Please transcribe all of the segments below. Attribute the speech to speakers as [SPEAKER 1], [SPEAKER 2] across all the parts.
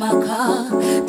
[SPEAKER 1] my car.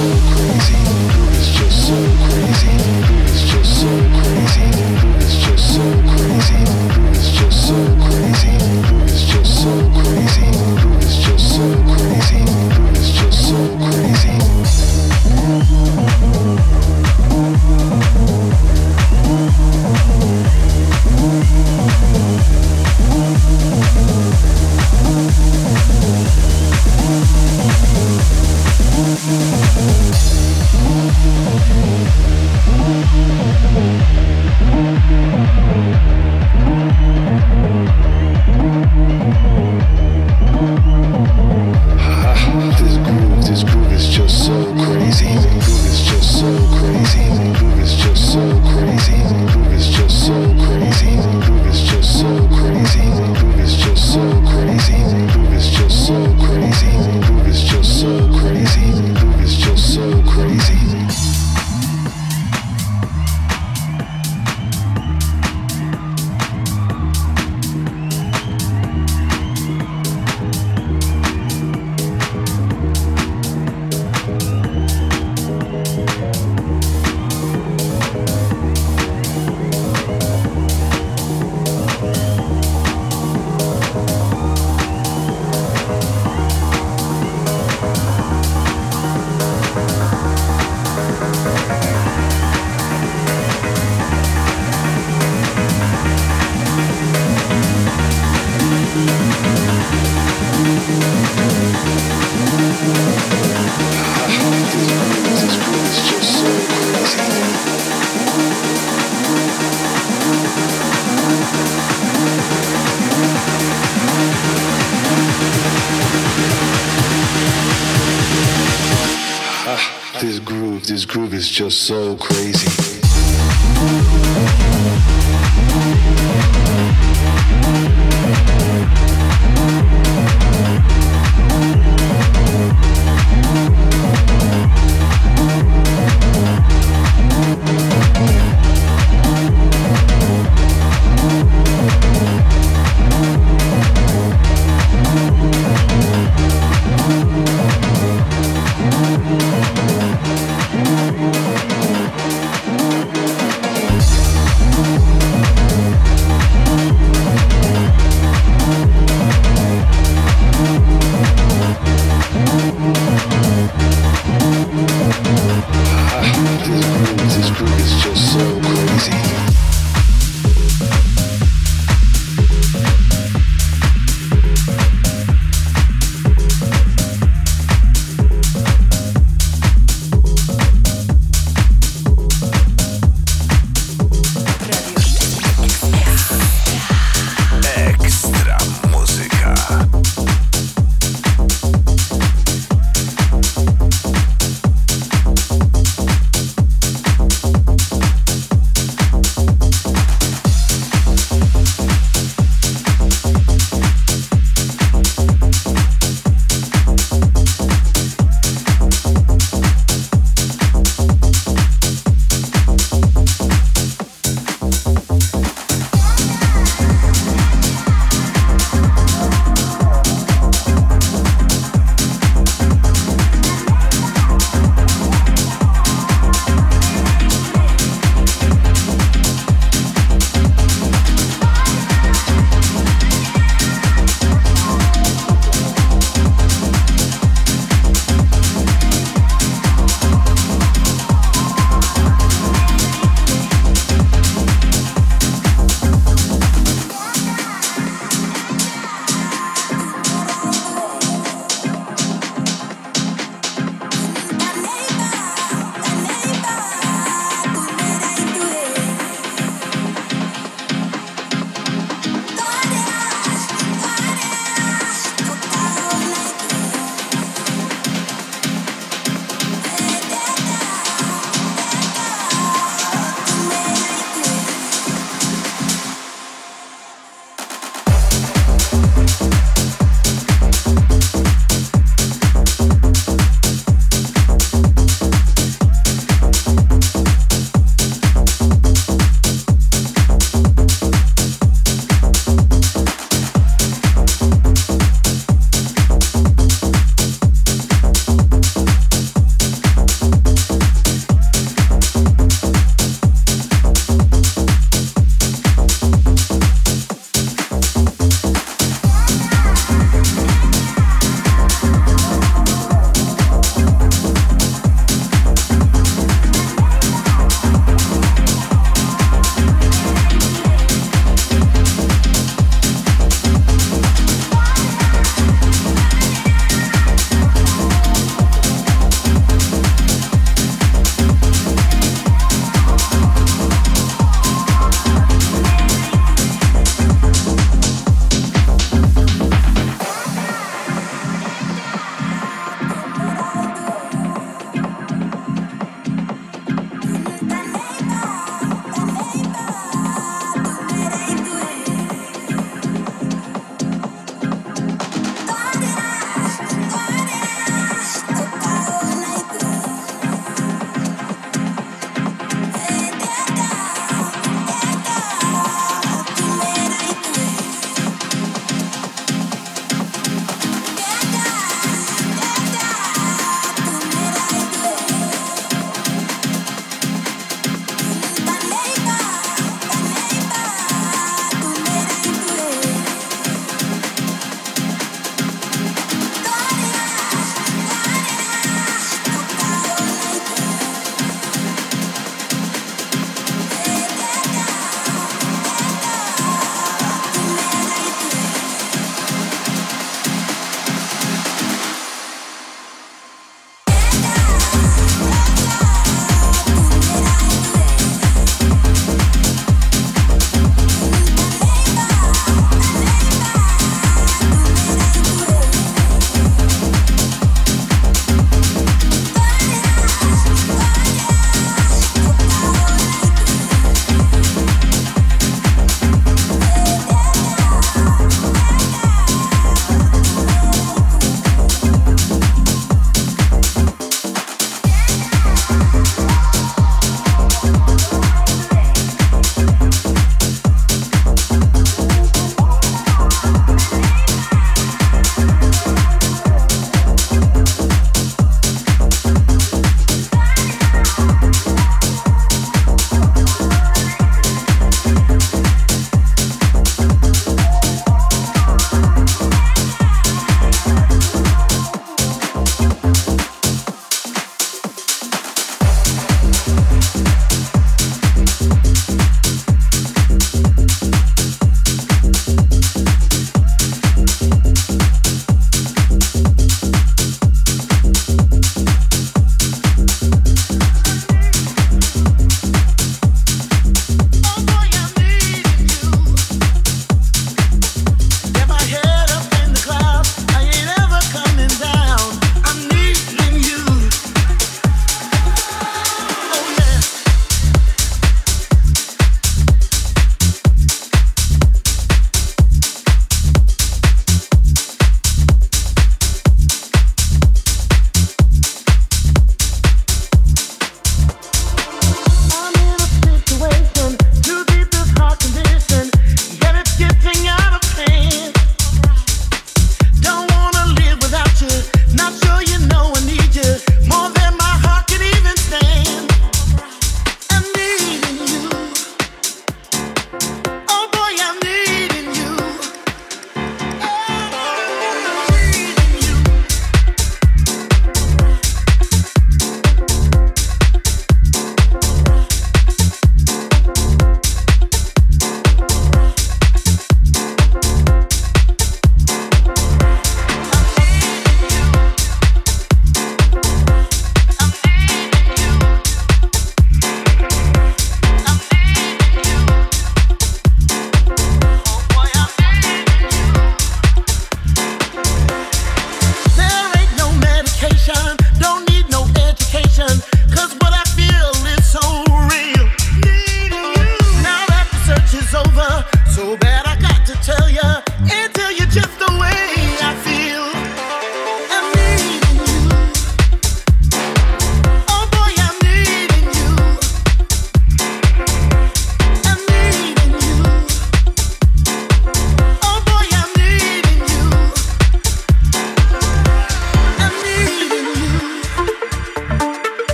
[SPEAKER 1] crazy.
[SPEAKER 2] Just so crazy.